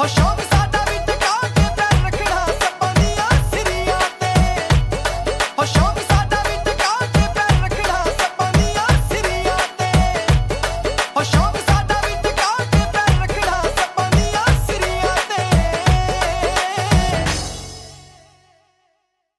Hoşça